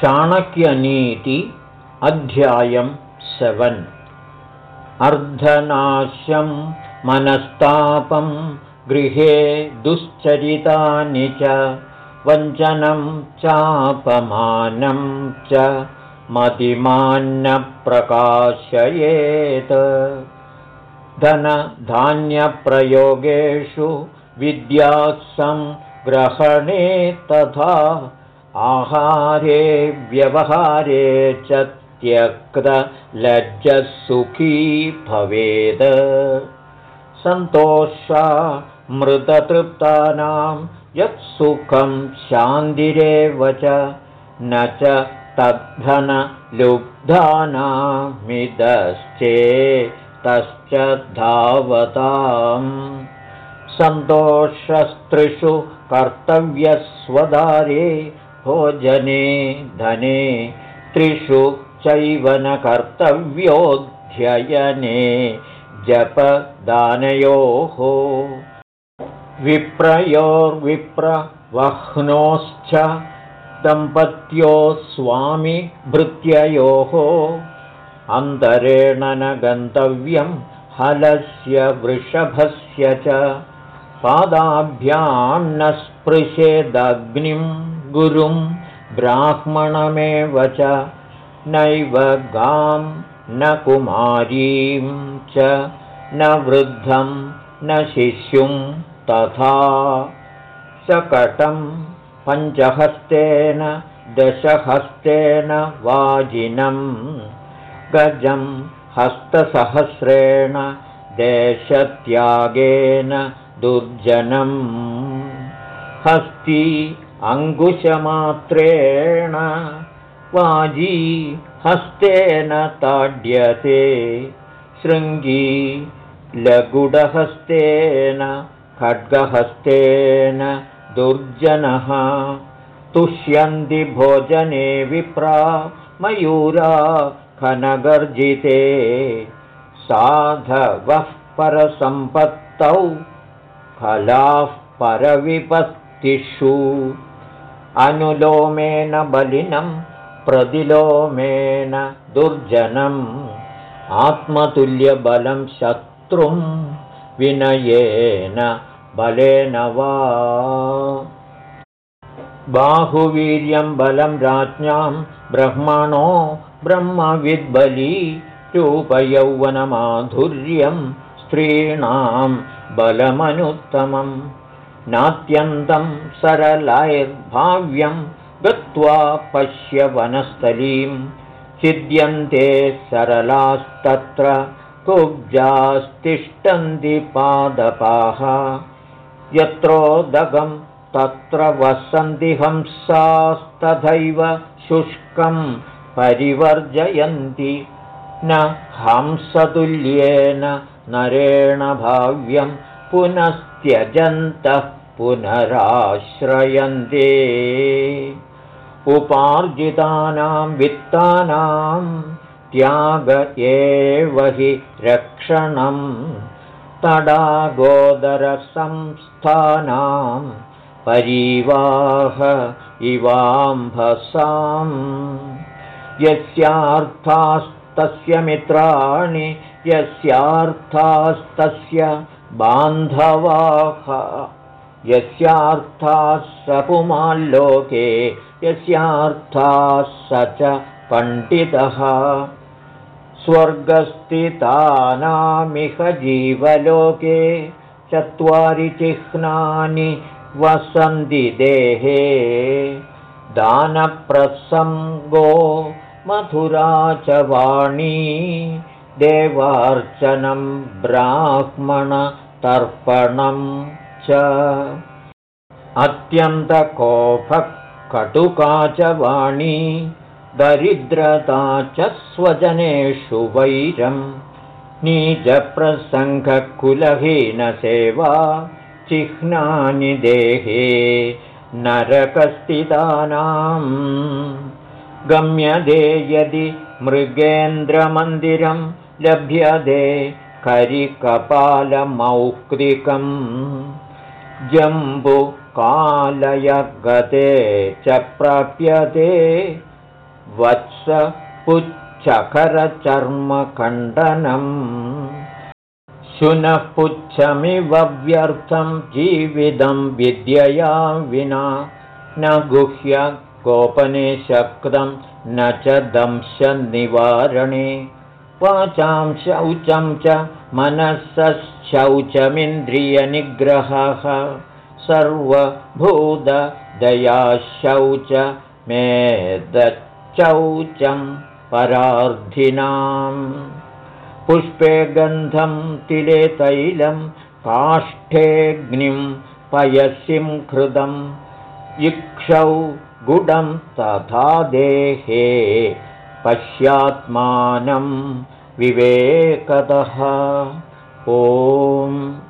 चाणक्यनीति अध्यायं सेवन्। अर्धनाशं मनस्तापं गृहे दुश्चरितानि च वञ्चनं चापमानं च मतिमान्न प्रकाशयेत् धनधान्यप्रयोगेषु विद्यासंग्रहणे तथा आहारे व्यवहारे च त्यक्तलज्जः सुखी भवेद। सन्तोषा मृततृप्तानां यत्सुखं शान्तिरेव च न च तद्धनलुब्धानामिदश्चे तश्च धावताम्। सन्तोषस्त्रिषु कर्तव्यस्वदारे भोजने धने त्रिषु चैव न कर्तव्योऽध्ययने जपदानयोः। विप्रयोर्विप्रवह्नोश्च दम्पत्यो स्वामिभृत्ययोः। अन्तरेण न गन्तव्यं हलस्य वृषभस्य च पादाभ्यां न स्पृशेदग्निं गुरुं ब्राह्मणमेव च नैव गां न कुमारीं च न वृद्धं न शिष्युं तथा। शकटं पञ्चहस्तेन दशहस्तेन वाजिनं गजं हस्तसहस्रेण देशत्यागेन दुर्जनम्। हस्ती अङ्कुशमात्रेण वाजी हस्तेन ताड्यते शृङ्गी लगुडहस्तेन खड्गहस्तेन दुर्जनः। तुष्यन्ति भोजने विप्रा मयूरा खनगर्जिते साधवः परसम्पत्तौ फलाः परविपत्तिषु अनुलोमेन बलिनं प्रतिलोमेन दुर्जनम्। आत्मतुल्यबलं शत्रुं विनयेन बलेन वा। बाहुवीर्यं बलं राज्ञां ब्रह्मणो ब्रह्मविद्बली रूपयौवनमाधुर्यं स्त्रीणां बलमनुत्तमम् नात्यन्तं सरलैर्भाव्यं गत्वा पश्य वनस्थलीं। छिद्यन्ते सरलास्तत्र कुब्जास्तिष्ठन्ति पादपाः। यत्रोदगं तत्र वसन्ति हंसास्तथैव शुष्कं परिवर्जयन्ति। न हंसतुल्येन नरेण भाव्यं पुनस्त्यजन्तः पुनराश्रयन्ते। उपार्जितानां वित्तानां त्याग एव हि रक्षणं। तडागोदरसंस्थानां परिवाह इवाम्भसाम्। यस्यार्थास्तस्य मित्राणि यस्यार्थास्तस्य बान्धवाः यस्यार्थाः स पुमाल्लोके यस्यार्थाः स च पण्डितः। स्वर्गस्थितानामिह जीवलोके चत्वारि चिह्नानि वसन्ति देहे। दानप्रसङ्गो मधुरा च वाणी देवार्चनं ब्राह्मणतर्पणं च। अत्यन्तकोपकटुका च वाणी दरिद्रता च स्वजनेषु वैरं नीचप्रसङ्गकुलहीनसेवा चिह्नानि देहे नरकस्थितानाम्। गम्यते यदि मृगेन्द्रमन्दिरं लभ्यते करिकपालमौक्तिकम् जम्बुकालयगते च प्राप्यते। वत्सपुच्छखरचर्मखण्डनम् शुनः पुच्छमिव व्यर्थं जीवितं विद्यया विना। न गुह्य कोपने शक्तं न च दंशनिवारणे। वाचां शौचं च मनःशौचमिन्द्रियनिग्रहः सर्वभूतदयाशौच मेदच्चौचं परार्धिनाम् पुष्पे गन्धं तिले तैलं काष्ठेऽग्निं पयसिं कृतम् इक्षौ गुडं तथा देहे पश्यात्मानं विवेकतः ॐ